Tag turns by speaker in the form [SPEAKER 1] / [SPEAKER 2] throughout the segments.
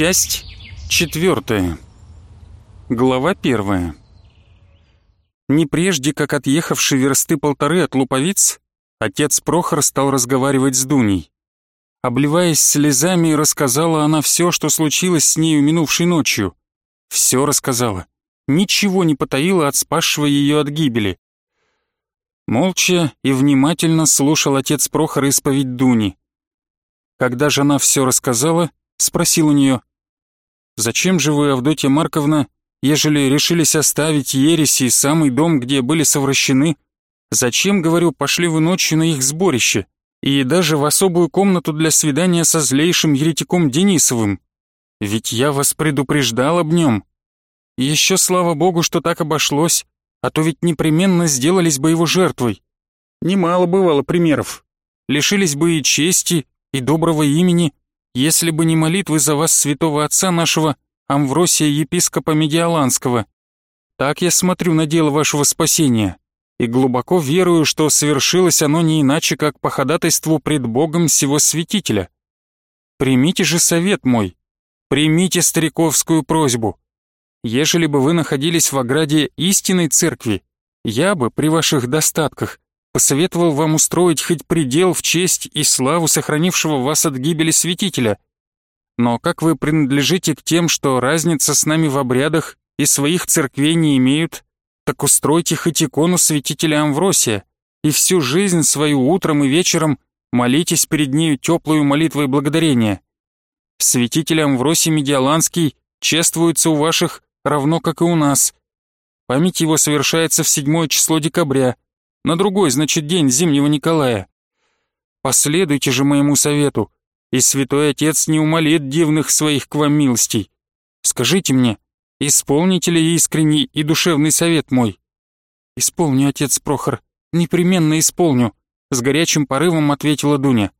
[SPEAKER 1] Часть четвертая. Глава первая. Не прежде, как отъехавший версты полторы от луповиц, отец Прохор стал разговаривать с Дуней. Обливаясь слезами, рассказала она все, что случилось с нею минувшей ночью. Все рассказала. Ничего не потаила от спасшего ее от гибели. Молча и внимательно слушал отец Прохор исповедь Дуни. Когда жена все рассказала, спросил у нее, «Зачем же вы, Авдотья Марковна, ежели решились оставить ереси и самый дом, где были совращены? Зачем, говорю, пошли вы ночью на их сборище и даже в особую комнату для свидания со злейшим еретиком Денисовым? Ведь я вас предупреждал об нем. Еще слава богу, что так обошлось, а то ведь непременно сделались бы его жертвой. Немало бывало примеров. Лишились бы и чести, и доброго имени, если бы не молитвы за вас святого отца нашего Амвросия епископа Медиаланского. Так я смотрю на дело вашего спасения и глубоко верую, что совершилось оно не иначе, как по ходатайству пред Богом сего святителя. Примите же совет мой, примите стариковскую просьбу. Ежели бы вы находились в ограде истинной церкви, я бы при ваших достатках посоветовал вам устроить хоть предел в честь и славу сохранившего вас от гибели святителя. Но как вы принадлежите к тем, что разница с нами в обрядах и своих церквей не имеют, так устройте хоть икону святителя Амвросия и всю жизнь свою утром и вечером молитесь перед нею теплую молитвой благодарения. Святитель Амвросий Медиаланский чествуется у ваших равно как и у нас. Память его совершается в седьмое число декабря, на другой, значит, день Зимнего Николая. Последуйте же моему совету, и святой отец не умолит дивных своих к вам милостей. Скажите мне, исполните ли искренний и душевный совет мой? Исполню, отец Прохор, непременно исполню, с горячим порывом ответила Дуня.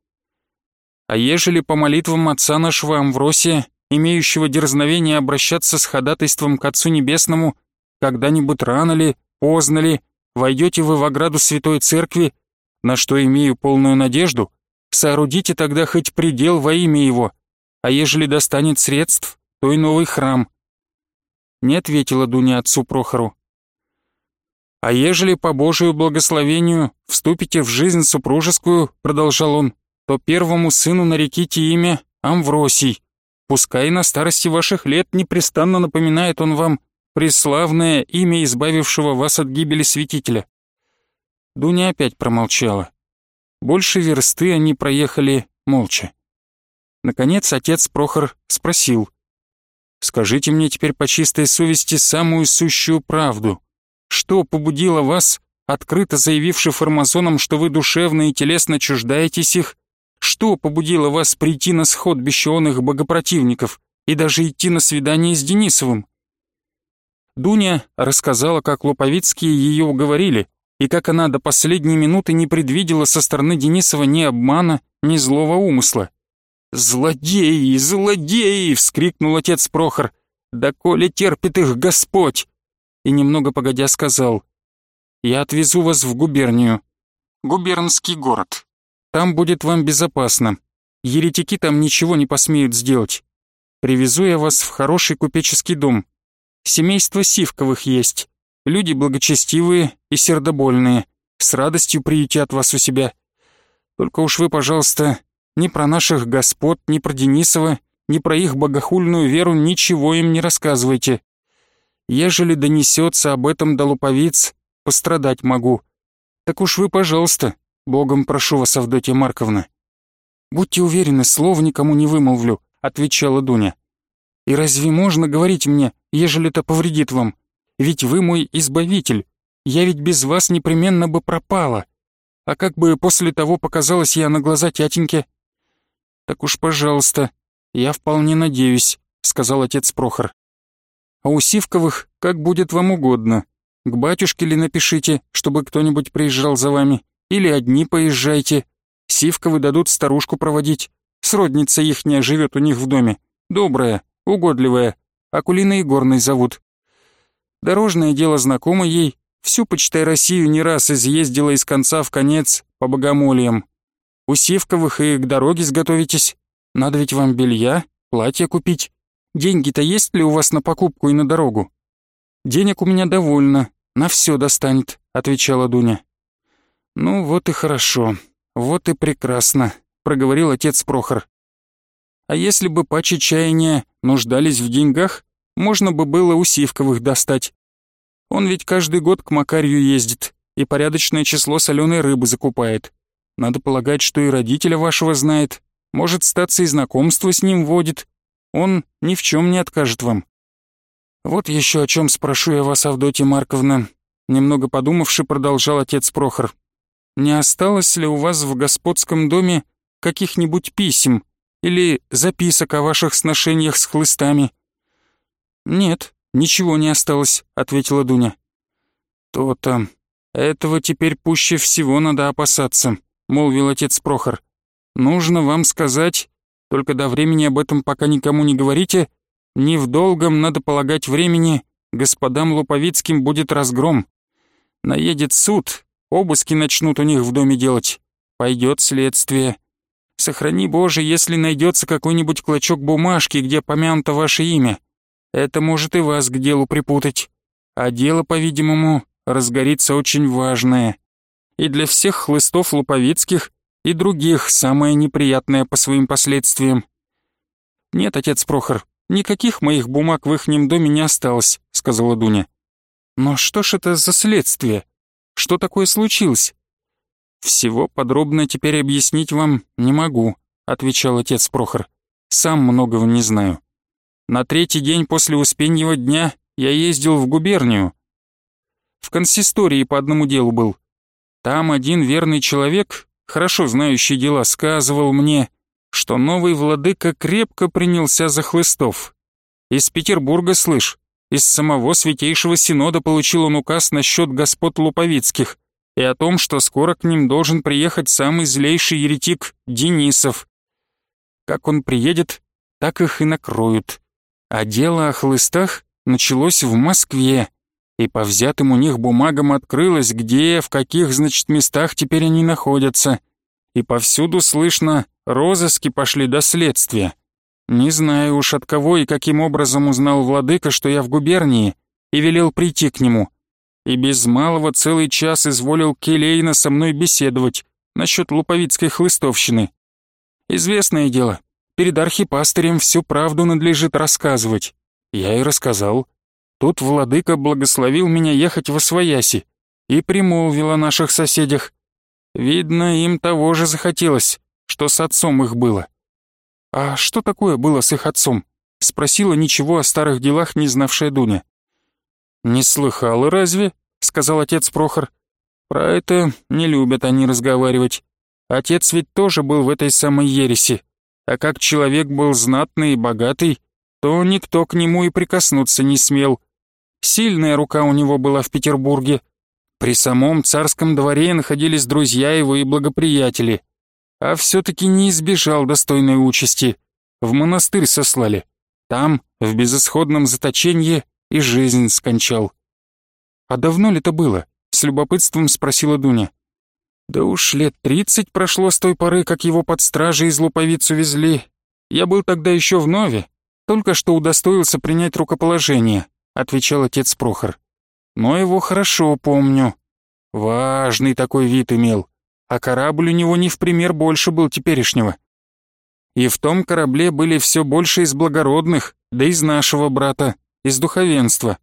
[SPEAKER 1] А ежели по молитвам отца нашего Амвросия имеющего дерзновение обращаться с ходатайством к Отцу Небесному, когда-нибудь рано ли, поздно ли, войдете вы в ограду Святой Церкви, на что имею полную надежду, соорудите тогда хоть предел во имя его, а ежели достанет средств, то и новый храм. Не ответила Дуня отцу Прохору. «А ежели по Божию благословению вступите в жизнь супружескую, — продолжал он, — то первому сыну нареките имя Амвросий, Пускай на старости ваших лет непрестанно напоминает он вам преславное имя избавившего вас от гибели святителя. Дуня опять промолчала. Больше версты они проехали молча. Наконец отец Прохор спросил. «Скажите мне теперь по чистой совести самую сущую правду. Что побудило вас, открыто заявивши формазонам, что вы душевно и телесно чуждаетесь их, что побудило вас прийти на сход бесчионных богопротивников и даже идти на свидание с Денисовым? Дуня рассказала, как Луповицкие ее уговорили, и как она до последней минуты не предвидела со стороны Денисова ни обмана, ни злого умысла. «Злодеи, злодеи!» — вскрикнул отец Прохор. «Да коли терпит их Господь!» И немного погодя сказал. «Я отвезу вас в губернию. Губернский город. Там будет вам безопасно. Еретики там ничего не посмеют сделать. Привезу я вас в хороший купеческий дом. Семейство Сивковых есть. Люди благочестивые и сердобольные. С радостью приютят вас у себя. Только уж вы, пожалуйста, ни про наших господ, ни про Денисова, ни про их богохульную веру ничего им не рассказывайте. Ежели донесется об этом до луповиц, пострадать могу. Так уж вы, пожалуйста, Богом прошу вас, Авдотья Марковна». «Будьте уверены, слова никому не вымолвлю», — отвечала Дуня. «И разве можно говорить мне, ежели это повредит вам? Ведь вы мой избавитель. Я ведь без вас непременно бы пропала. А как бы после того показалась я на глаза тятеньке?» «Так уж, пожалуйста, я вполне надеюсь», — сказал отец Прохор. «А у Сивковых как будет вам угодно. К батюшке ли напишите, чтобы кто-нибудь приезжал за вами, или одни поезжайте. Сивковы дадут старушку проводить. Сродница ихняя живет у них в доме. Добрая, угодливая. Акулина Егорной зовут. Дорожное дело знакомо ей. Всю, почитай, Россию не раз изъездила из конца в конец по богомольям. У Сивковых и к дороге сготовитесь. Надо ведь вам белья, платье купить. деньги-то есть ли у вас на покупку и на дорогу?» «Денег у меня довольно, на все достанет», — отвечала Дуня. «Ну вот и хорошо, вот и прекрасно», — проговорил отец Прохор. «А если бы пачи чаяния нуждались в деньгах, можно бы было у Сивковых достать. Он ведь каждый год к Макарью ездит и порядочное число соленой рыбы закупает. Надо полагать, что и родителя вашего знает, может, статься и знакомство с ним водит. Он ни в чем не откажет вам. Вот еще о чем спрошу я вас, Авдотья Марковна. Немного подумавши, продолжал отец Прохор. Не осталось ли у вас в господском доме каких-нибудь писем или записок о ваших сношениях с хлыстами? Нет, ничего не осталось, ответила Дуня. То-то. Этого теперь пуще всего надо опасаться, молвил отец Прохор. Нужно вам сказать, только до времени об этом пока никому не говорите, не в долгом, надо полагать, времени господам Луповицким будет разгром. Наедет суд, обыски начнут у них в доме делать, пойдет следствие. Сохрани Боже, если найдется какой-нибудь клочок бумажки, где помянуто ваше имя. Это может и вас к делу припутать. А дело, по-видимому, разгорится очень важное. И для всех хлыстов луповицких, и других самое неприятное по своим последствиям. «Нет, отец Прохор, никаких моих бумаг в ихнем доме не осталось», — сказала Дуня. «Но что ж это за следствие? Что такое случилось?» «Всего подробно теперь объяснить вам не могу», — отвечал отец Прохор. «Сам многого не знаю. На третий день после Успеньего дня я ездил в губернию. В консистории по одному делу был. Там один верный человек, хорошо знающий дела, сказывал мне, что новый владыка крепко принялся за хлыстов. Из Петербурга, слышь, из самого Святейшего Синода получил он указ насчет господ Луповицких и о том, что скоро к ним должен приехать самый злейший еретик Денисов. Как он приедет, так их и накроют. А дело о хлыстах началось в Москве, и по взятым у них бумагам открылось, где, в каких, значит, местах теперь они находятся. И повсюду слышно, розыски пошли до следствия. Не знаю уж от кого и каким образом узнал владыка, что я в губернии, и велел прийти к нему. И без малого целый час изволил Келейна со мной беседовать насчет луповицкой хлыстовщины. Известное дело, перед архипастырем всю правду надлежит рассказывать. Я и рассказал. Тут владыка благословил меня ехать во свояси и примолвил о наших соседях. Видно, им того же захотелось, что с отцом их было. «А что такое было с их отцом?» — спросила ничего о старых делах не знавшая Дуня. «Не слыхала разве?» — сказал отец Прохор. «Про это не любят они разговаривать. Отец ведь тоже был в этой самой ереси, а как человек был знатный и богатый, то никто к нему и прикоснуться не смел. Сильная рука у него была в Петербурге. При самом царском дворе находились друзья его и благоприятели. А все-таки не избежал достойной участи. В монастырь сослали. Там, в безысходном заточении, и жизнь скончал. «А давно ли это было?» — с любопытством спросила Дуня. «Да уж лет тридцать прошло с той поры, как его под стражей из луповицу везли. Я был тогда еще в Нове, только что удостоился принять рукоположение. — отвечал отец Прохор. «Но его хорошо помню. Важный такой вид имел, а корабль у него не в пример больше был теперешнего. И в том корабле были все больше из благородных, да из нашего брата, из духовенства.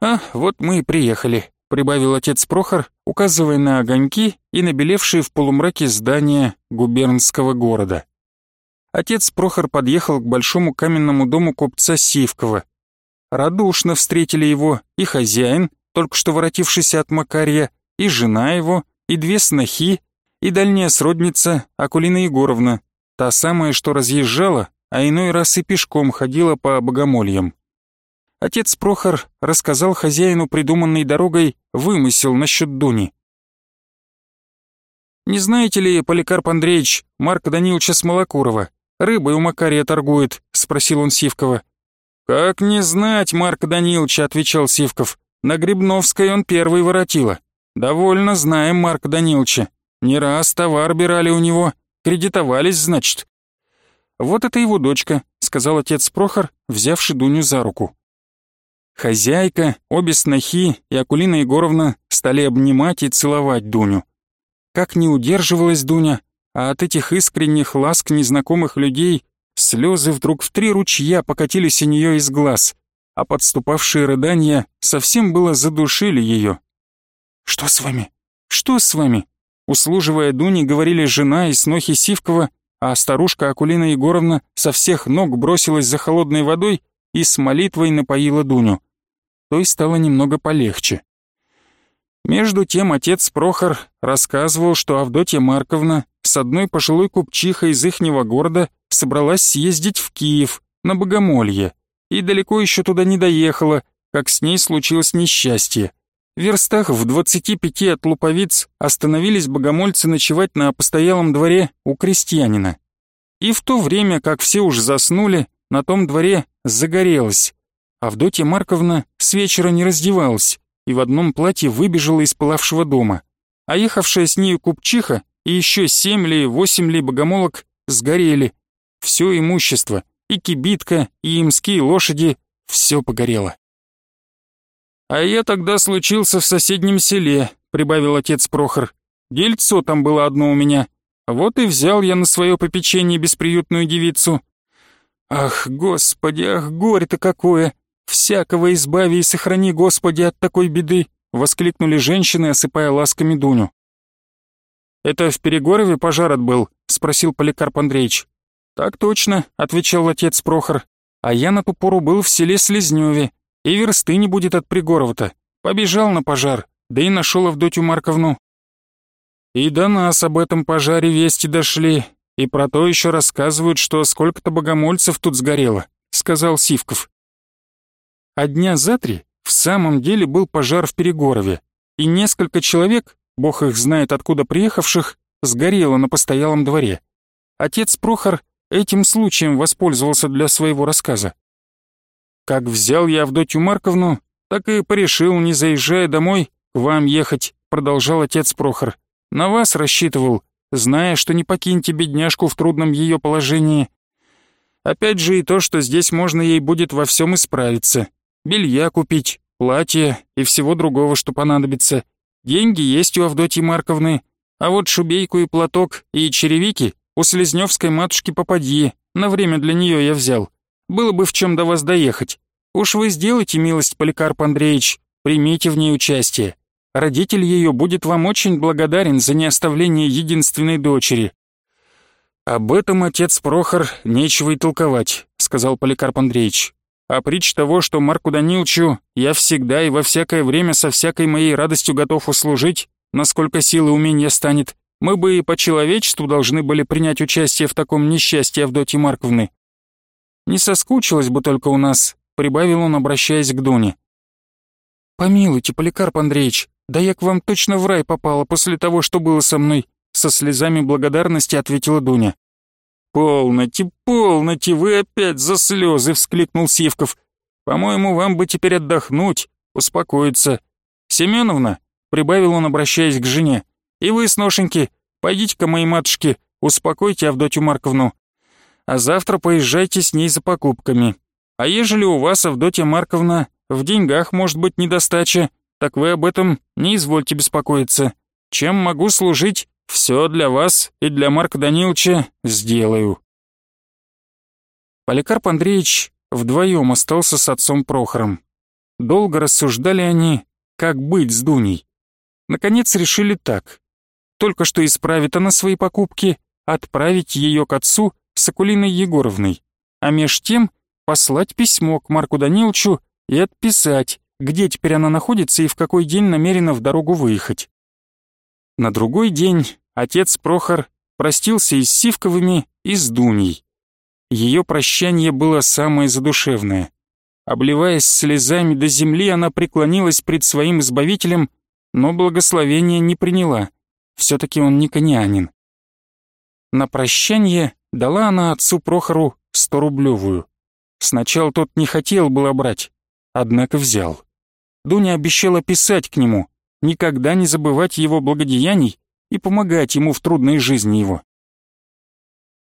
[SPEAKER 1] А, вот мы и приехали», — прибавил отец Прохор, указывая на огоньки и набелевшие в полумраке здания губернского города. Отец Прохор подъехал к большому каменному дому купца Сивкова, Радушно встретили его и хозяин, только что воротившийся от Макарья, и жена его, и две снохи, и дальняя сродница Акулина Егоровна, та самая, что разъезжала, а иной раз и пешком ходила по богомольям. Отец Прохор рассказал хозяину придуманной дорогой вымысел насчет Дуни. «Не знаете ли, Поликарп Андреевич, Марка Даниловича Смолокурова, рыбой у Макария торгует?» — спросил он Сивкова. «Как не знать, Марк Данилович», — отвечал Сивков. «На Грибновской он первый воротила. Довольно знаем Марка Даниловича. Не раз товар бирали у него. Кредитовались, значит». «Вот это его дочка», — сказал отец Прохор, взявший Дуню за руку. Хозяйка, обе снохи и Акулина Егоровна стали обнимать и целовать Дуню. Как не удерживалась Дуня, а от этих искренних ласк незнакомых людей слезы вдруг в три ручья покатились у нее из глаз, а подступавшие рыдания совсем было задушили ее. «Что с вами? Что с вами?» Услуживая Дуне, говорили жена и снохи Сивкова, а старушка Акулина Егоровна со всех ног бросилась за холодной водой и с молитвой напоила Дуню той стало немного полегче. Между тем отец Прохор рассказывал, что Авдотья Марковна с одной пожилой купчихой из ихнего города собралась съездить в Киев на Богомолье и далеко еще туда не доехала, как с ней случилось несчастье. В верстах в 25 от Луповиц остановились богомольцы ночевать на постоялом дворе у крестьянина. И в то время, как все уж заснули, на том дворе загорелось. Авдотья Марковна с вечера не раздевалась и в одном платье выбежала из пылавшего дома, а ехавшая с нею купчиха и еще семь ли восемь ли богомолок сгорели. Все имущество, и кибитка, и имские лошади, все погорело. «А я тогда случился в соседнем селе», — прибавил отец Прохор. «Дельцо там было одно у меня. Вот и взял я на свое попечение бесприютную девицу». «Ах, господи, ах, горе-то какое! «Всякого избави и сохрани, Господи, от такой беды!» — воскликнули женщины, осыпая ласками Дуню. «Это в Перегорове пожар отбыл?» — спросил Поликарп Андреевич. «Так точно», — отвечал отец Прохор. «А я на ту пору был в селе Слезневе, и версты не будет от Пригорова-то. Побежал на пожар, да и нашел Авдотью Марковну». «И до нас об этом пожаре вести дошли, и про то еще рассказывают, что сколько-то богомольцев тут сгорело», — сказал Сивков. А дня за три в самом деле был пожар в Перегорове, и несколько человек, бог их знает откуда приехавших, сгорело на постоялом дворе. Отец Прохор этим случаем воспользовался для своего рассказа. Как взял я Авдотью Марковну, так и порешил, не заезжая домой, к вам ехать, продолжал отец Прохор. На вас рассчитывал, зная, что не покиньте бедняжку в трудном ее положении. Опять же и то, что здесь можно ей будет во всем исправиться белья купить, платье и всего другого, что понадобится. Деньги есть у Авдотьи Марковны, а вот шубейку и платок и черевики у Слезневской матушки попадьи, на время для нее я взял. Было бы в чем до вас доехать. Уж вы сделайте милость, Поликарп Андреевич, примите в ней участие. Родитель ее будет вам очень благодарен за неоставление единственной дочери». «Об этом отец Прохор нечего и толковать», — сказал Поликарп Андреевич. А притч того, что Марку Данилчу я всегда и во всякое время со всякой моей радостью готов услужить, насколько силы умения станет, мы бы и по человечеству должны были принять участие в таком несчастье Авдотьи Марковны. Не соскучилась бы только у нас, прибавил он, обращаясь к Дуне. «Помилуйте, Поликарп Андреевич, да я к вам точно в рай попала после того, что было со мной», со слезами благодарности ответила Дуня. «Полноте, полноте, вы опять за слезы!» — вскликнул Сивков. «По-моему, вам бы теперь отдохнуть, успокоиться. Семеновна?» — прибавил он, обращаясь к жене. «И вы, сношеньки, пойдите к моей матушке, успокойте Авдотью Марковну. А завтра поезжайте с ней за покупками. А ежели у вас, Авдотья Марковна, в деньгах может быть недостача, так вы об этом не извольте беспокоиться. Чем могу служить, все для вас и для Марка Даниловича сделаю». Поликарп Андреевич вдвоем остался с отцом Прохором. Долго рассуждали они, как быть с Дуней. Наконец решили так. Только что исправит она свои покупки, отправить ее к отцу с Акулиной Егоровной, а меж тем послать письмо к Марку Даниловичу и отписать, где теперь она находится и в какой день намерена в дорогу выехать. На другой день отец Прохор простился и с Сивковыми, и с Дуней. Ее прощание было самое задушевное. Обливаясь слезами до земли, она преклонилась пред своим избавителем, но благословения не приняла. Все-таки он не конянин. На прощание дала она отцу Прохору сто-рублевую. Сначала тот не хотел было брать, однако взял. Дуня обещала писать к нему, никогда не забывать его благодеяний и помогать ему в трудной жизни его.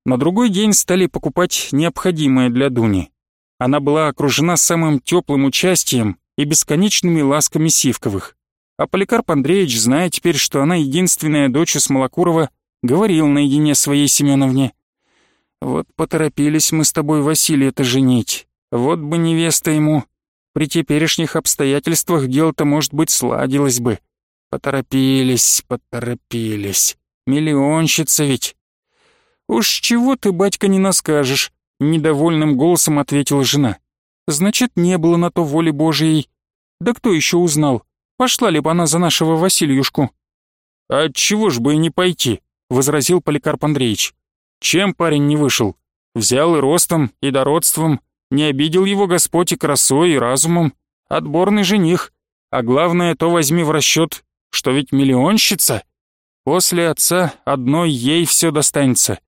[SPEAKER 1] На другой день стали покупать необходимое для Дуни. Она была окружена самым теплым участием и бесконечными ласками Сивковых. А Поликарп Андреевич, зная теперь, что она единственная дочь Смолокурова, говорил наедине своей Семеновне. «Вот поторопились мы с тобой Василия-то женить. Вот бы невеста ему. При теперешних обстоятельствах дело-то, может быть, сладилось бы. Поторопились, поторопились. Миллионщица ведь». «Уж чего ты, батька, не наскажешь», — недовольным голосом ответила жена. «Значит, не было на то воли Божией. Да кто еще узнал, пошла ли бы она за нашего Васильюшку?» «А чего ж бы и не пойти?» — возразил Поликарп Андреевич. «Чем парень не вышел? Взял и ростом, и дородством, не обидел его Господь и красой, и разумом. Отборный жених. А главное, то возьми в расчет, что ведь миллионщица. После отца одной ей все достанется.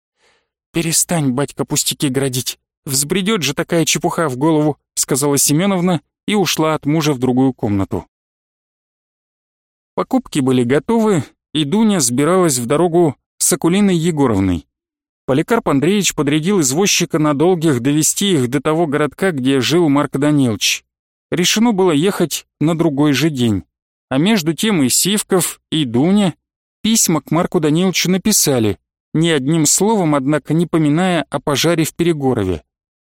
[SPEAKER 1] «Перестань, батька, пустяки градить. Взбредет же такая чепуха в голову», — сказала Семеновна и ушла от мужа в другую комнату. Покупки были готовы, и Дуня сбиралась в дорогу с Акулиной Егоровной. Поликарп Андреевич подрядил извозчика на долгих довести их до того городка, где жил Марк Данилович. Решено было ехать на другой же день. А между тем и Сивков, и Дуня письма к Марку Даниловичу написали, ни одним словом, однако, не поминая о пожаре в Перегорове.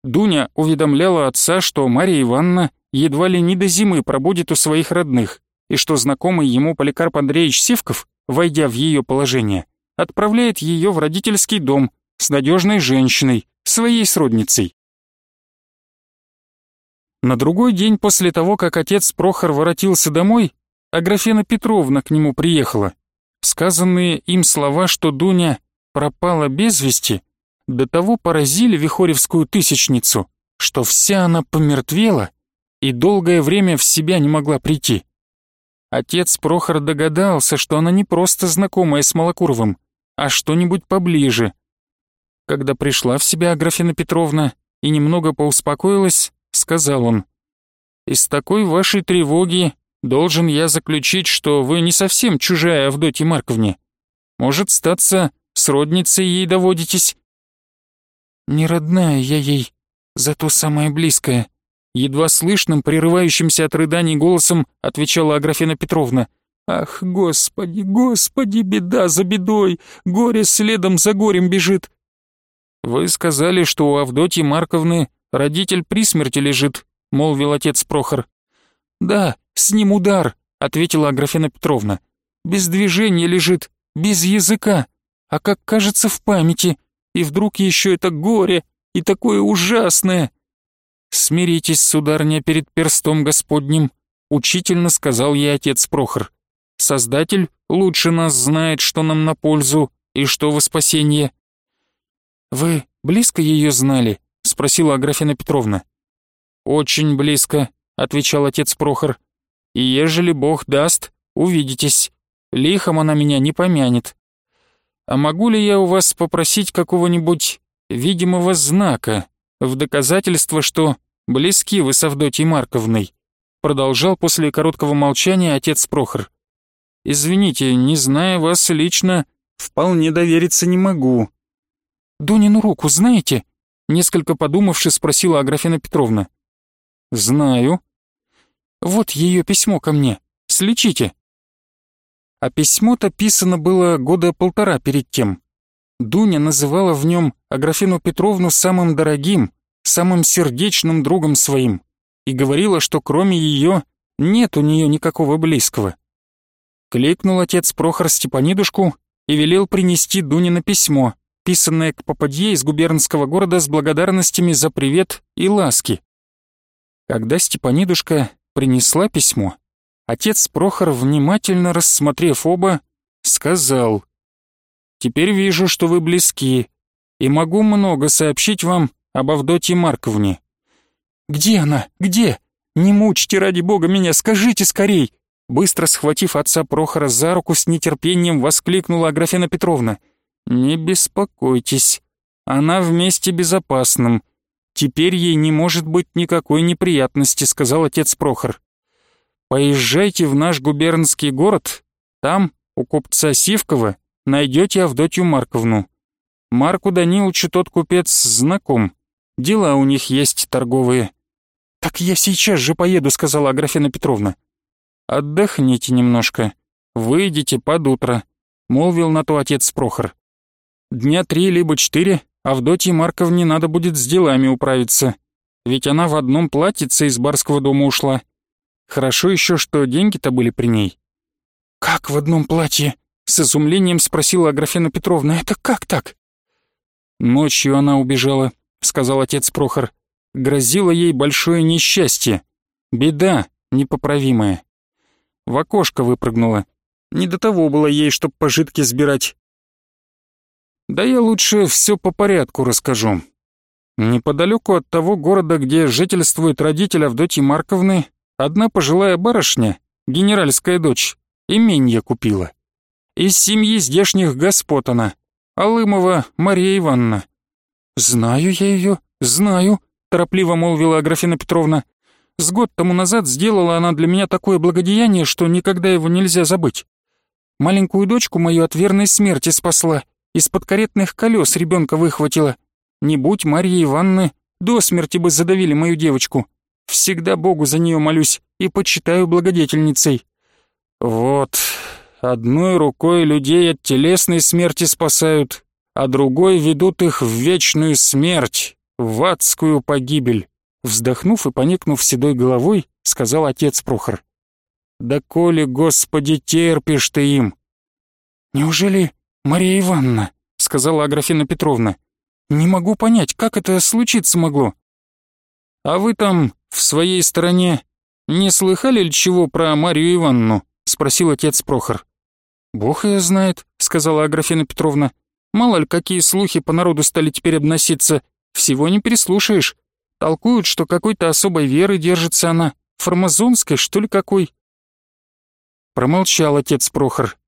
[SPEAKER 1] Дуня уведомляла отца, что Мария Ивановна едва ли не до зимы пробудет у своих родных, и что знакомый ему Поликарп Андреевич Сивков, войдя в ее положение, отправляет ее в родительский дом с надежной женщиной, своей сродницей. На другой день после того, как отец Прохор воротился домой, Аграфена Петровна к нему приехала. Сказанные им слова, что Дуня пропала без вести, до того поразили Вихоревскую тысячницу, что вся она помертвела и долгое время в себя не могла прийти. Отец Прохор догадался, что она не просто знакомая с Малокуровым, а что-нибудь поближе. Когда пришла в себя Аграфена Петровна и немного поуспокоилась, сказал он, «Из такой вашей тревоги должен я заключить, что вы не совсем чужая Авдотье Марковне. Может, статься, сродницей ей доводитесь?» «Не родная я ей, зато самая близкая», едва слышным, прерывающимся от рыданий голосом отвечала Аграфена Петровна. «Ах, господи, господи, беда за бедой, горе следом за горем бежит». «Вы сказали, что у Авдотьи Марковны родитель при смерти лежит», — молвил отец Прохор. «Да, с ним удар», — ответила Аграфена Петровна. «Без движения лежит, без языка а как кажется в памяти, и вдруг еще это горе, и такое ужасное. «Смиритесь, сударня, перед перстом Господним», — учительно сказал ей отец Прохор. «Создатель лучше нас знает, что нам на пользу и что во спасение». «Вы близко ее знали?» — спросила Аграфена Петровна. «Очень близко», — отвечал отец Прохор. «И ежели Бог даст, увидитесь. Лихом она меня не помянет. «А могу ли я у вас попросить какого-нибудь видимого знака в доказательство, что близки вы с Авдотьей Марковной?» Продолжал после короткого молчания отец Прохор. «Извините, не зная вас лично, вполне довериться не могу». «Дунину руку знаете?» Несколько подумавши, спросила Аграфена Петровна. «Знаю». «Вот ее письмо ко мне. Слечите» а письмо-то писано было года полтора перед тем. Дуня называла в нем Аграфену Петровну самым дорогим, самым сердечным другом своим и говорила, что кроме ее нет у нее никакого близкого. Кликнул отец Прохор Степанидушку и велел принести Дуне на письмо, писанное к попадье из губернского города с благодарностями за привет и ласки. Когда Степанидушка принесла письмо, Отец Прохор, внимательно рассмотрев оба, сказал, «Теперь вижу, что вы близки, и могу много сообщить вам об Авдотье Марковне». «Где она? Где? Не мучьте ради бога меня, скажите скорей!» Быстро схватив отца Прохора за руку, с нетерпением воскликнула Аграфена Петровна. «Не беспокойтесь, она вместе безопасным. Теперь ей не может быть никакой неприятности», — сказал отец Прохор. Поезжайте в наш губернский город, там, у купца Сивкова, найдете Авдотью Марковну. Марку Даниловичу тот купец знаком. Дела у них есть торговые». «Так я сейчас же поеду», — сказала Аграфена Петровна. «Отдохните немножко. Выйдите под утро», — молвил на то отец Прохор. «Дня три либо четыре Авдотье Марковне надо будет с делами управиться, ведь она в одном платьице из барского дома ушла. Хорошо еще, что деньги-то были при ней». «Как в одном платье?» — с изумлением спросила Аграфена Петровна. «Это как так?» «Ночью она убежала», — сказал отец Прохор грозило ей большое несчастье. Беда непоправимая. В окошко выпрыгнула. Не до того было ей, чтоб пожитки сбирать. Да я лучше все по порядку расскажу. Неподалеку от того города, где жительствует родитель Авдотьи Марковны, одна пожилая барышня, генеральская дочь, именье купила. Из семьи здешних господ она, Алымова Мария Ивановна. Знаю я ее, знаю, торопливо молвила Аграфена Петровна. «С год тому назад сделала она для меня такое благодеяние, что никогда его нельзя забыть. Маленькую дочку мою от верной смерти спасла, из-под каретных колес ребенка выхватила. Не будь Марьи Ивановны, до смерти бы задавили мою девочку. Всегда Богу за нее молюсь и почитаю благодетельницей». «Вот, одной рукой людей от телесной смерти спасают, а другой ведут их в вечную смерть», в адскую погибель!» Вздохнув и поникнув седой головой, сказал отец Прохор. «Да коли, Господи, терпишь ты им!» «Неужели Мария Ивановна?» — сказала Аграфена Петровна. «Не могу понять, как это случиться могло?» «А вы там, в своей стороне, не слыхали ли чего про Марию Ивановну?» — спросил отец Прохор. «Бог ее знает», — сказала Аграфена Петровна. «Мало ли, какие слухи по народу стали теперь обноситься. Всего не переслушаешь. Толкуют, что какой-то особой веры держится она, формазонской, что ли, какой. Промолчал отец Прохор.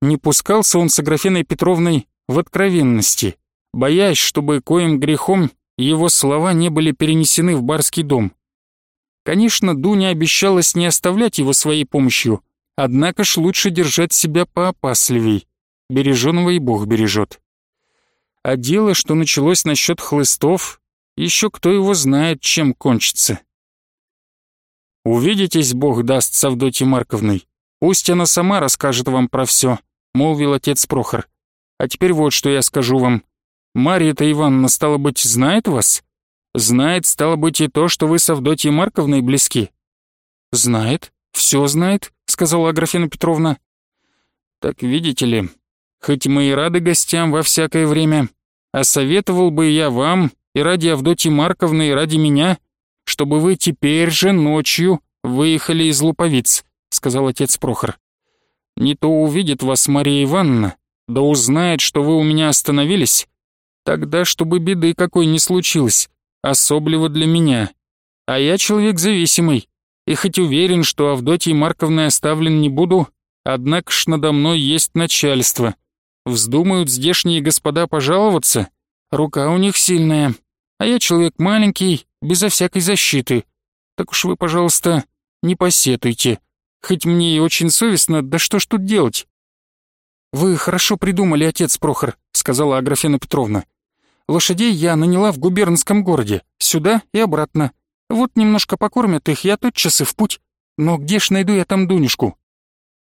[SPEAKER 1] Не пускался он с Аграфеной Петровной в откровенности, боясь, чтобы коим грехом его слова не были перенесены в барский дом. Конечно, Дуня обещалась не оставлять его своей помощью, однако ж лучше держать себя поопасливей. Береженого и Бог бережет. А дело, что началось насчет хлыстов, еще кто его знает, чем кончится. «Увидитесь, Бог даст, с Авдотьей Марковной. Пусть она сама расскажет вам про все», — молвил отец Прохор. «А теперь вот что я скажу вам. Марья-то Ивановна, стало быть, знает вас? Знает, стало быть, и то, что вы с Авдотьей Марковной близки?» «Знает, все знает», — сказала Аграфена Петровна. «Так видите ли, Хоть мы и рады гостям во всякое время, а советовал бы я вам и ради Авдотьи Марковны, и ради меня, чтобы вы теперь же ночью выехали из Луповиц», — сказал отец Прохор. «Не то увидит вас Мария Ивановна, да узнает, что вы у меня остановились, тогда чтобы беды какой не случилось, особливо для меня. А я человек зависимый, и хоть уверен, что Авдотьей Марковной оставлен не буду, однако ж надо мной есть начальство». Вздумают здешние господа пожаловаться, рука у них сильная, а я человек маленький, безо всякой защиты. Так уж вы, пожалуйста, не посетуйте, хоть мне и очень совестно, да что ж тут делать?» «Вы хорошо придумали, отец Прохор», — сказала Аграфена Петровна. «Лошадей я наняла в губернском городе, сюда и обратно. Вот немножко покормят их, я тотчас и в путь. Но где ж найду я там Дунюшку?»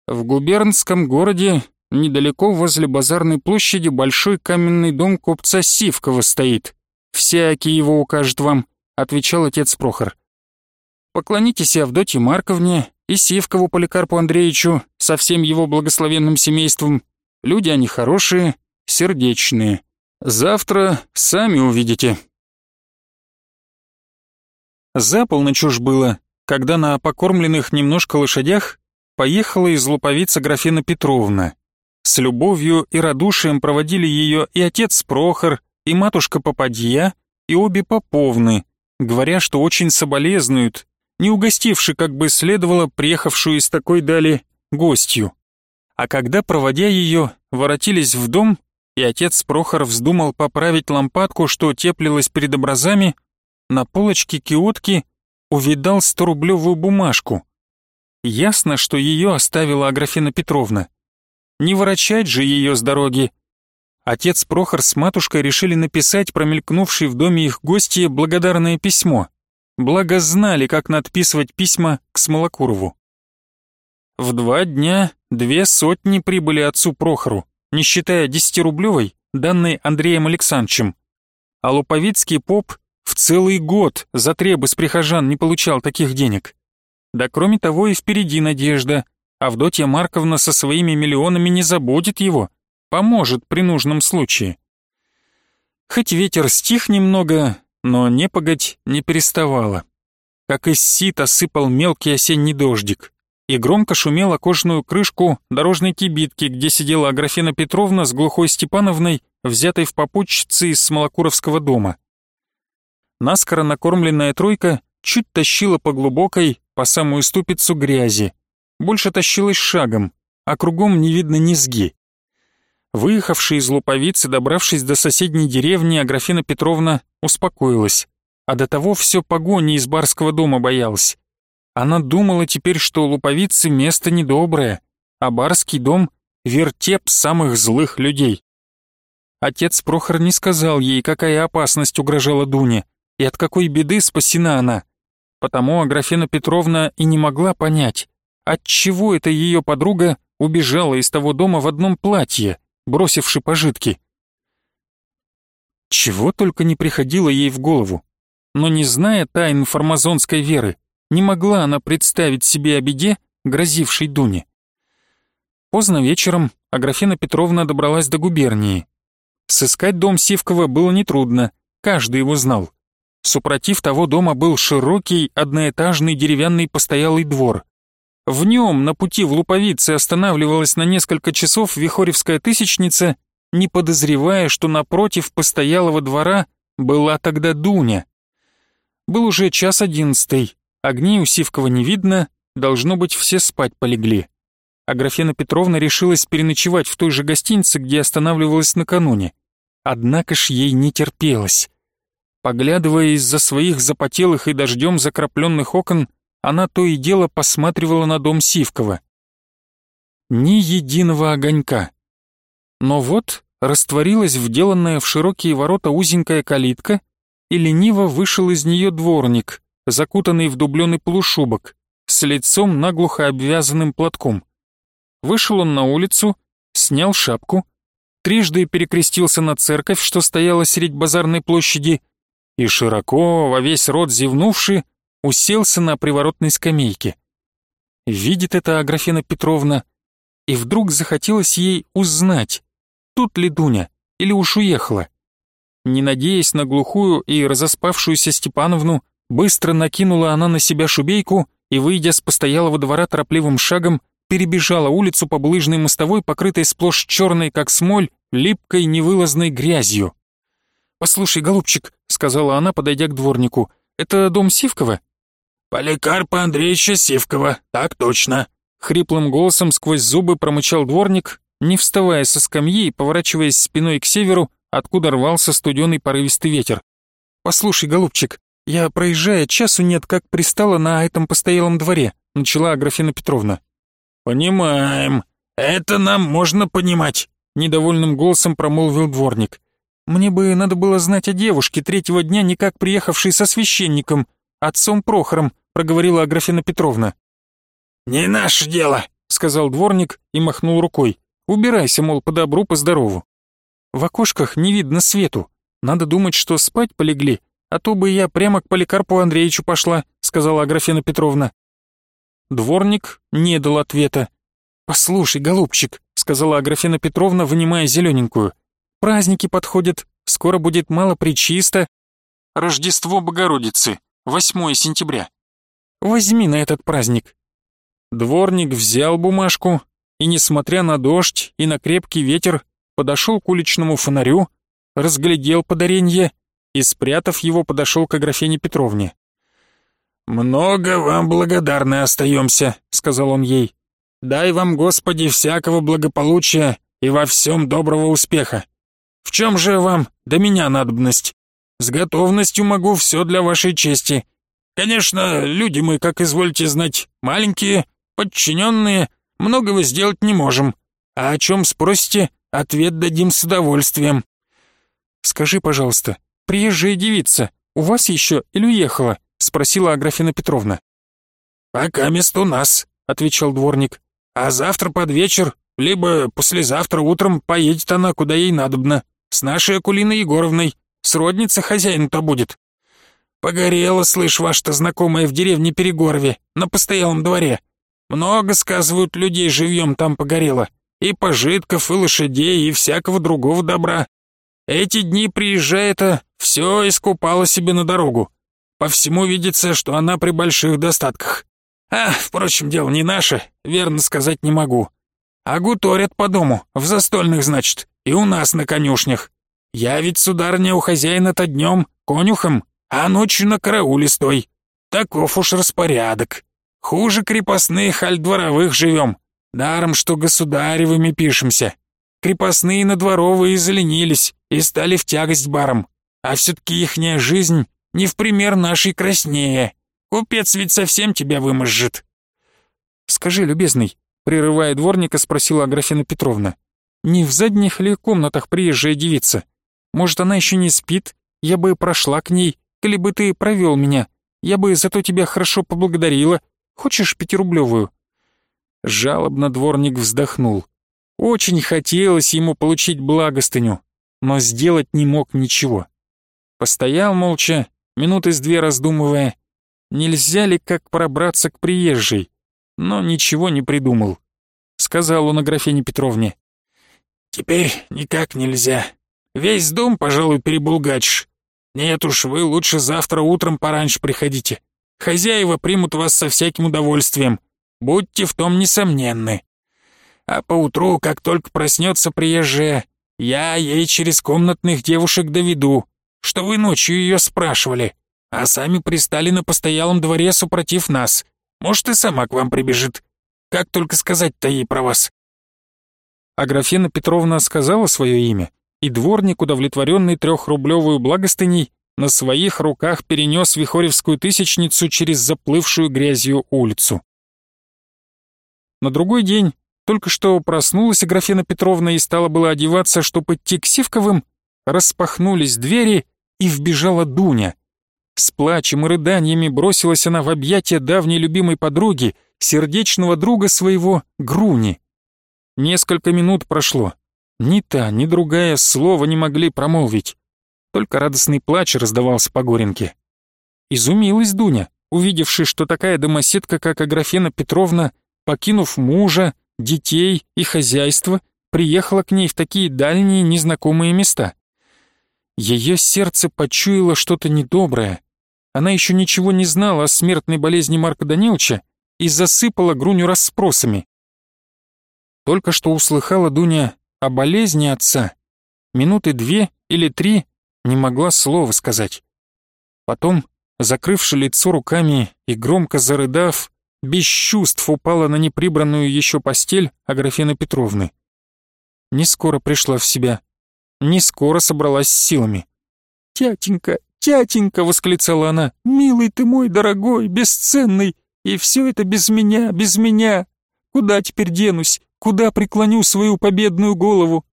[SPEAKER 1] «В губернском городе Недалеко возле базарной площади большой каменный дом купца Сивкова стоит. Всякий его укажет вам», — отвечал отец Прохор. «Поклонитесь Авдотье Марковне и Сивкову Поликарпу Андреевичу со всем его благословенным семейством. Люди они хорошие, сердечные. Завтра сами увидите». За полночь уж было, когда на покормленных немножко лошадях поехала из Луповица графина Петровна. С любовью и радушием проводили ее и отец Прохор, и матушка Попадья, и обе поповны, говоря, что очень соболезнуют, не угостивши, как бы следовало, приехавшую из такой дали гостью. А когда, проводя ее, воротились в дом, и отец Прохор вздумал поправить лампадку, что теплилась перед образами, на полочке киотки увидал сторублевую бумажку. Ясно, что ее оставила Аграфена Петровна. Не ворочать же ее с дороги. отец Прохор с матушкой решили написать промелькнувшей в доме их гости благодарное письмо. Благо знали, как надписывать письма к Смолокурову. В два дня две сотни прибыли отцу Прохору, не считая десятирублевой, данной Андреем Александровичем. А Луповицкий поп в целый год за требы с прихожан не получал таких денег. Да кроме того и впереди надежда. Авдотья Марковна со своими миллионами не забудет его, поможет при нужном случае. Хоть ветер стих немного, но непогодь не переставала. Как из сита сыпал мелкий осенний дождик, и громко шумела кожаную крышку дорожной кибитки, где сидела Аграфена Петровна с глухой Степановной, взятой в попутчицы из Смолокуровского дома. Наскоро накормленная тройка чуть тащила по глубокой, по самую ступицу грязи. Больше тащилась шагом, а кругом не видно низги. Выехавший из Луповицы, добравшись до соседней деревни, Аграфена Петровна успокоилась. А до того все погони из барского дома боялась. Она думала теперь, что Луповицы место недоброе, а барский дом — вертеп самых злых людей. Отец Прохор не сказал ей, какая опасность угрожала Дуне и от какой беды спасена она. Потому Аграфена Петровна и не могла понять, отчего эта ее подруга убежала из того дома в одном платье, бросивши пожитки. Чего только не приходило ей в голову. Но не зная тайн фармазонской веры, не могла она представить себе о беде, грозившей Дуне. Поздно вечером Аграфена Петровна добралась до губернии. Сыскать дом Сивкова было нетрудно, каждый его знал. Супротив того дома был широкий одноэтажный деревянный постоялый двор. В нем на пути в Луповице останавливалась на несколько часов Вихоревская тысячница, не подозревая, что напротив постоялого двора была тогда Дуня. Был уже час одиннадцатый, огней у Сивкова не видно, должно быть, все спать полегли. А Графена Петровна решилась переночевать в той же гостинице, где останавливалась накануне. Однако ж ей не терпелось. Поглядывая из-за своих запотелых и дождем закрапленных окон, она то и дело посматривала на дом Сивкова. Ни единого огонька. Но вот растворилась вделанная в широкие ворота узенькая калитка, и лениво вышел из нее дворник, закутанный в дубленый полушубок, с лицом наглухо обвязанным платком. Вышел он на улицу, снял шапку, трижды перекрестился на церковь, что стояла средь базарной площади, и широко, во весь рот зевнувши, уселся на приворотной скамейке. Видит это Аграфена Петровна, и вдруг захотелось ей узнать, тут ли Дуня или уж уехала. Не надеясь на глухую и разоспавшуюся Степановну, быстро накинула она на себя шубейку и, выйдя с постоялого двора торопливым шагом, перебежала улицу по булыжной мостовой, покрытой сплошь черной, как смоль, липкой невылазной грязью. «Послушай, голубчик», — сказала она, подойдя к дворнику, — «это дом Сивкова?»
[SPEAKER 2] «Поликарпа Андреевича Сивкова, так точно», —
[SPEAKER 1] хриплым голосом сквозь зубы промычал дворник, не вставая со скамьи и поворачиваясь спиной к северу, откуда рвался студеный порывистый ветер. «Послушай, голубчик, я, проезжая, часу нет, как пристала на этом постоялом дворе», — начала Аграфена Петровна.
[SPEAKER 2] «Понимаем. Это нам можно понимать», — недовольным голосом промолвил дворник.
[SPEAKER 1] Мне бы надо было знать о девушке, третьего дня никак приехавшей со священником, отцом Прохором», — проговорила Аграфена Петровна.
[SPEAKER 2] «Не наше дело», —
[SPEAKER 1] сказал дворник и махнул рукой. «Убирайся, мол, по добру, по здорову». В окошках не видно свету. Надо думать, что спать полегли, а то бы я прямо к Поликарпу Андреевичу пошла», — сказала Аграфена Петровна. Дворник не дал ответа. «Послушай, голубчик», — сказала Аграфена Петровна, вынимая зелененькую, Праздники подходят, скоро будет мало причисто. Рождество Богородицы, 8 сентября. Возьми на этот праздник». Дворник взял бумажку и, несмотря на дождь и на крепкий ветер, подошел к уличному фонарю, разглядел подаренье и, спрятав его, подошел к Аграфене Петровне.
[SPEAKER 2] «Много вам благодарны остаемся», — сказал он ей. «Дай вам, Господи, всякого благополучия и во всем доброго успеха. В чем же вам до меня надобность? С готовностью могу все для вашей чести. Конечно, люди мы, как извольте знать, маленькие, подчиненные, многого сделать не можем. А о чем спросите, ответ дадим с удовольствием».
[SPEAKER 1] «Скажи, пожалуйста, приезжая девица, у вас еще или уехала?» — спросила Аграфена Петровна.
[SPEAKER 2] «Пока место у нас», — отвечал дворник. «А завтра под вечер, либо послезавтра утром поедет она, куда ей надобно, с нашей Акулиной Егоровной, сродница хозяина-то будет. Погорела, слышь, ваша-то знакомая в деревне Перегорове, на постоялом дворе. Много, сказывают, людей живьем там погорело, и пожитков, и лошадей, и всякого другого добра. Эти дни приезжает-то, все искупала себе на дорогу. По всему видится, что она при больших достатках. А, впрочем, дело не наше, верно сказать не могу. А гуторят по дому, в застольных, значит, и у нас на конюшнях. Я ведь, сударыня, у хозяина-то днем конюхом, а ночью на карауле стой. Таков уж распорядок. Хуже крепостных аль дворовых живем. Даром, что государевыми пишемся. Крепостные на дворовые заленились и стали в тягость барам. А все-таки ихняя жизнь не в пример нашей краснее. Купец ведь совсем тебя выможет.
[SPEAKER 1] Скажи, любезный, прерывая дворника, спросила Аграфена Петровна. Не в задних ли комнатах приезжая девица? Может, она еще не спит? Я бы прошла к ней, коли бы ты провел меня. Я бы зато тебя хорошо поблагодарила. Хочешь пятирублевую?» Жалобно дворник вздохнул. Очень хотелось ему получить благостыню, но сделать не мог ничего. Постоял молча, минуты с две раздумывая, нельзя ли как пробраться к приезжей, но ничего не придумал. Сказал он Аграфене Петровне.
[SPEAKER 2] «Теперь никак нельзя. Весь дом, пожалуй, перебулгачишь. Нет уж, вы лучше завтра утром пораньше приходите. Хозяева примут вас со всяким удовольствием. Будьте в том несомненны. А поутру, как только проснется приезжая, я ей через комнатных девушек доведу, что вы ночью ее спрашивали, а сами пристали на постоялом дворе супротив нас. Может, и сама к вам прибежит. Как только сказать-то ей про вас?»
[SPEAKER 1] А Графена Петровна сказала свое имя, и дворник, удовлетворенный трехрублевую благостыней, на своих руках перенес Вихоревскую тысячницу через заплывшую грязью улицу. На другой день, только что проснулась Аграфена Петровна и стала было одеваться, чтобы идти к Сивковым, распахнулись двери, и вбежала Дуня. С плачем и рыданиями бросилась она в объятия давней любимой подруги, сердечного друга своего Груни. Несколько минут прошло. Ни та, ни другая слова не могли промолвить. Только радостный плач раздавался по горенке. Изумилась Дуня, увидевши, что такая домоседка, как Аграфена Петровна, покинув мужа, детей и хозяйство, приехала к ней в такие дальние незнакомые места. Ее сердце почуяло что-то недоброе. Она еще ничего не знала о смертной болезни Марка Даниловича и засыпала Груню расспросами. Только что услыхала Дуня о болезни отца. Минуты две или три не могла слова сказать. Потом, закрывши лицо руками и громко зарыдав, без чувств упала на неприбранную еще постель Аграфены Петровны. Не скоро пришла в себя не скоро собралась с силами. «Тятенька, тятенька!» — восклицала она. «Милый ты мой, дорогой, бесценный! И все это без меня, без меня! Куда теперь денусь? Куда преклоню свою победную голову?»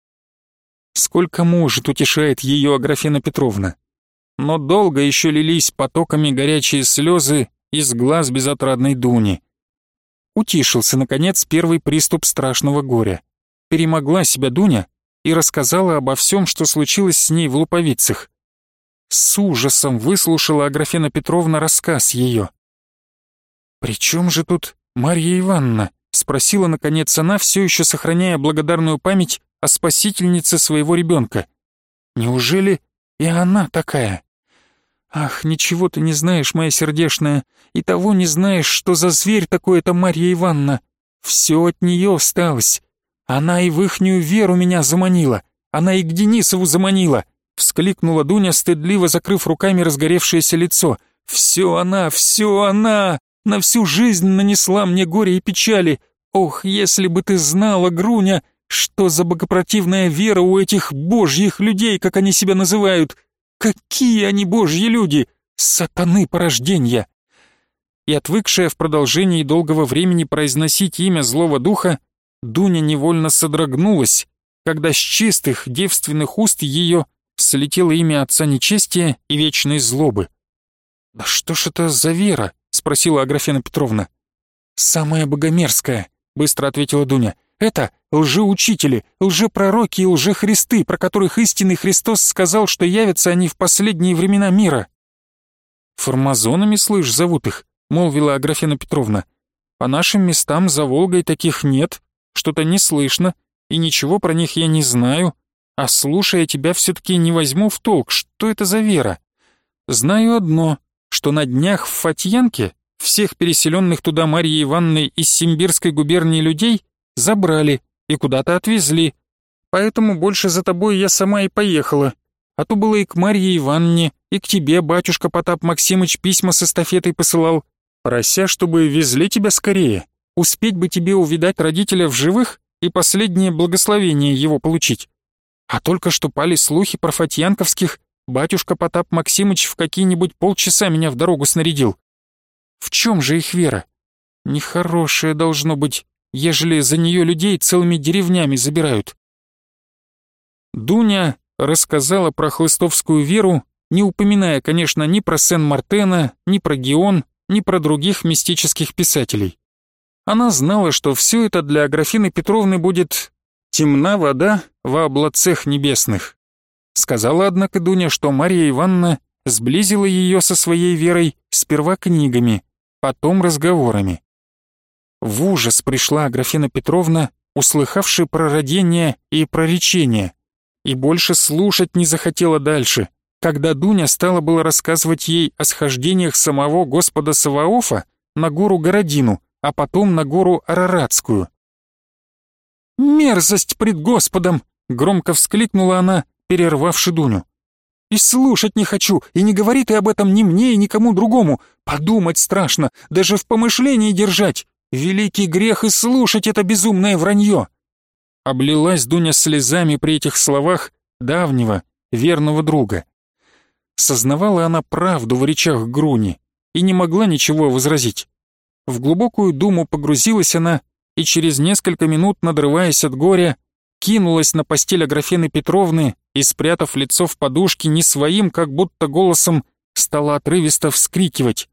[SPEAKER 1] Сколько может, утешает ее Аграфена Петровна. Но долго еще лились потоками горячие слезы из глаз безотрадной Дуни. Утишился, наконец, первый приступ страшного горя. Перемогла себя Дуня и рассказала обо всем, что случилось с ней в Луповицах. С ужасом выслушала Аграфена Петровна рассказ ее. «При чем же тут Марья Ивановна?» — спросила, наконец, она, все еще сохраняя благодарную память о спасительнице своего ребенка. «Неужели и она такая?» «Ах, ничего ты не знаешь, моя сердешная, и того не знаешь, что за зверь такой эта Марья Ивановна. Все от нее осталось. Она и в ихнюю веру меня заманила. Она и к Денисову заманила. Вскликнула Дуня, стыдливо закрыв руками разгоревшееся лицо. Все она, все она! На всю жизнь нанесла мне горе и печали. Ох, если бы ты знала, Груня, что за богопротивная вера у этих божьих людей, как они себя называют. Какие они божьи люди! Сатаны порождения! И отвыкшая в продолжении долгого времени произносить имя злого духа, Дуня невольно содрогнулась когда с чистых девственных уст ее слетело имя отца нечестия и вечной злобы. «Да что ж это за вера?» — спросила Аграфена Петровна. «Самая богомерзкая», — быстро ответила Дуня. «Это лжеучители, лжепророки и лжехристы, про которых истинный Христос сказал, что явятся они в последние времена мира». «Формазонами, слышь, зовут их», — молвила Аграфена Петровна. «По нашим местам за Волгой таких нет, что-то не слышно, и ничего про них я не знаю, а слушая тебя все-таки не возьму в толк, что это за вера. Знаю одно, что на днях в Фатьянке всех переселенных туда Марьей Ивановной из Симбирской губернии людей забрали и куда-то отвезли. Поэтому больше за тобой я сама и поехала. А то было и к Марье Ивановне, и к тебе батюшка Потап Максимыч письма с эстафетой посылал, прося, чтобы везли тебя скорее. Успеть бы тебе увидать родителя в живых и последнее благословение его получить. А только что пали слухи про Фатьянковских, батюшка Потап Максимыч в какие-нибудь полчаса меня в дорогу снарядил. В чем же их вера? Нехорошее должно быть, ежели за нее людей целыми деревнями забирают. Дуня рассказала про хлыстовскую веру, не упоминая, конечно, ни про Сен-Мартена, ни про Геон, ни про других мистических писателей. Она знала, что все это для Аграфины Петровны будет темна вода во облацех небесных. Сказала, однако, Дуня, что Марья Ивановна сблизила ее со своей верой сперва книгами, потом разговорами. В ужас пришла Аграфена Петровна, услыхавшая про родение и проречение, и больше слушать не захотела дальше, когда Дуня стала было рассказывать ей о схождениях самого Господа Саваофа на гору Городину, а потом на гору Араратскую. «Мерзость пред Господом!» — громко вскликнула она, перервавши Дуню. И слушать не хочу, и не говори ты об этом ни мне и никому другому. Подумать страшно, даже в помышлении держать. Великий грех и слушать это безумное вранье. Облилась Дуня слезами при этих словах давнего, верного друга. Сознавала она правду в речах Груни и не могла ничего возразить. В глубокую думу погрузилась она и через несколько минут, надрываясь от горя, кинулась на постель Аграфены Петровны и, спрятав лицо в подушке, не своим, как будто голосом, стала отрывисто вскрикивать.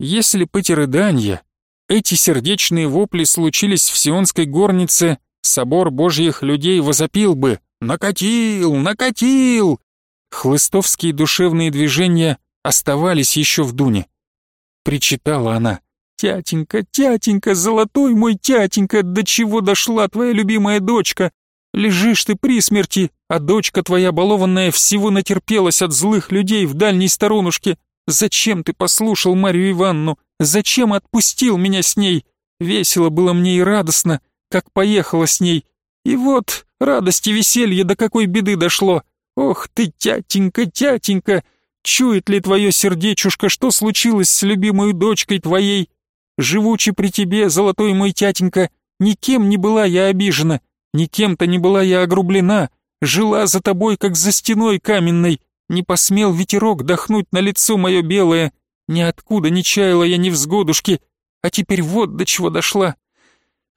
[SPEAKER 1] Если быть рыданья, эти сердечные вопли случились в Сионской горнице, собор божьих людей возопил бы «Накатил! Накатил!» Хлыстовские душевные движения оставались еще в Дуне. Причитала она. «Тятенька, тятенька, золотой мой тятенька, до чего дошла твоя любимая дочка? Лежишь ты при смерти, а дочка твоя балованная всего натерпелась от злых людей в дальней сторонушке. Зачем ты послушал Марию Ивановну? Зачем отпустил меня с ней? Весело было мне и радостно, как поехала с ней. И вот радость и веселье до какой беды дошло. Ох ты, тятенька, тятенька, чует ли твое сердечушка, что случилось с любимой дочкой твоей? Живучи при тебе, золотой мой тятенька, никем не была я обижена, никем-то не была я огрублена, жила за тобой, как за стеной каменной, не посмел ветерок дохнуть на лицо мое белое, ниоткуда не чаяла я невзгодушки, а теперь вот до чего дошла.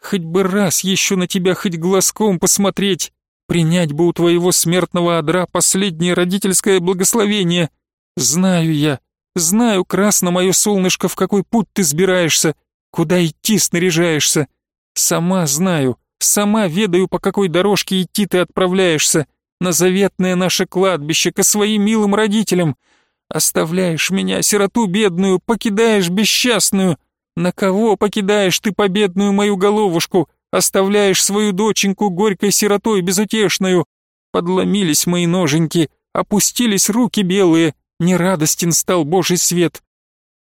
[SPEAKER 1] Хоть бы раз еще на тебя хоть глазком посмотреть, принять бы у твоего смертного одра последнее родительское благословение. Знаю я, Знаю, красно мое солнышко, в какой путь ты сбираешься, куда идти снаряжаешься. Сама знаю, сама ведаю, по какой дорожке идти ты отправляешься, на заветное наше кладбище, ко своим милым родителям. Оставляешь меня, сироту бедную, покидаешь бесчастную. На кого покидаешь ты победную мою головушку? Оставляешь свою доченьку горькой сиротой безутешную. Подломились мои ноженьки, опустились руки белые, нерадостен стал Божий свет.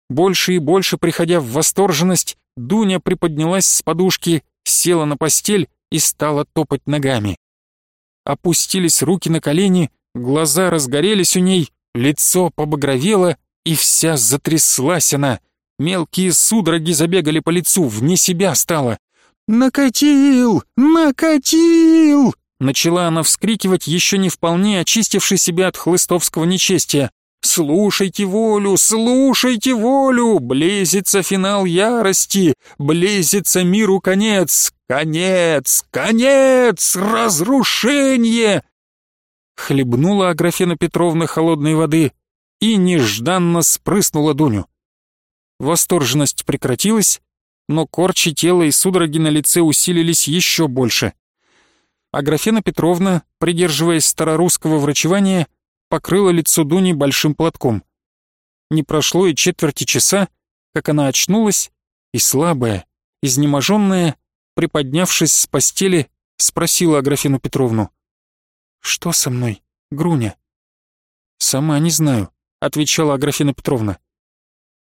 [SPEAKER 1] Больше и больше приходя в восторженность, Дуня приподнялась с подушки, села на постель и стала топать ногами. Опустились руки на колени, глаза разгорелись у ней, лицо побагровело, и вся затряслась она. Мелкие судороги забегали по лицу, вне себя стала. «Накатил! Накатил!» Начала она вскрикивать, еще не вполне очистивший себя от хлыстовского нечестия. Слушайте волю, слушайте волю! Близится финал ярости, близится миру конец, конец, конец, разрушение!» Хлебнула Аграфена Петровна холодной воды и нежданно спрыснула Дуню. Восторженность прекратилась, но корчи тела и судороги на лице усилились еще больше. Аграфена Петровна, придерживаясь старорусского врачевания, покрыла лицо Дуни большим платком. Не прошло и четверти часа, как она очнулась и слабая, изнеможенная, приподнявшись с постели, спросила Аграфену Петровну. «Что со мной, Груня?» «Сама не знаю», — отвечала Аграфена Петровна.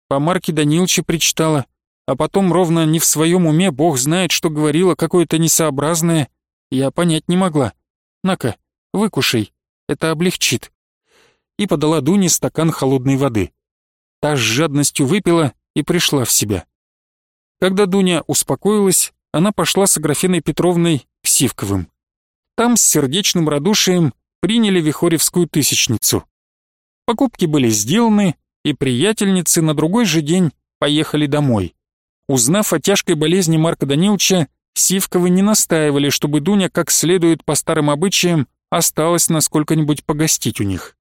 [SPEAKER 1] По Марке Данилче причитала, а потом ровно не в своем уме, бог знает, что говорила какое-то несообразное, я понять не могла. На-ка, выкушай, это облегчит и подала Дуне стакан холодной воды. Та с жадностью выпила и пришла в себя. Когда Дуня успокоилась, она пошла с Аграфеной Петровной к Сивковым. Там с сердечным радушием приняли Вихоревскую тысячницу. Покупки были сделаны, и приятельницы на другой же день поехали домой. Узнав о тяжкой болезни Марка Даниловича, Сивковы не настаивали, чтобы Дуня как следует по старым обычаям осталась на сколько-нибудь погостить у них.